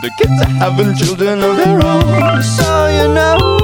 The kids are having children of their own. So you know,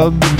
family.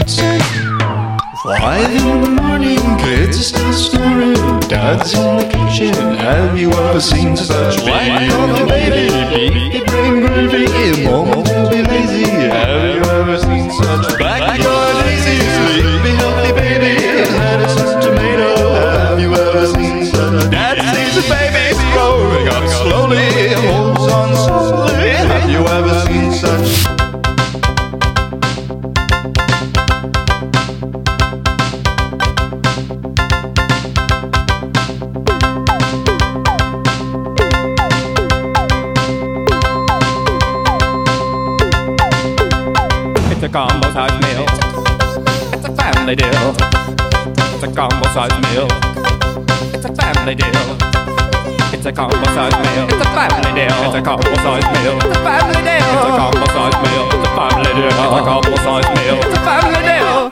Five in the morning, kids are still snoring. Dad's in the kitchen. Have you ever seen such white coffee, baby? Beefy brain groovy, mom to combo size meal. It's a family deal. It's a combo size meal. It's a family deal. It's a combo size meal. It's a family deal. It's a combo size meal. It's a family deal. It's a combo size meal. It's a family deal. It's a combo size meal. It's a family deal.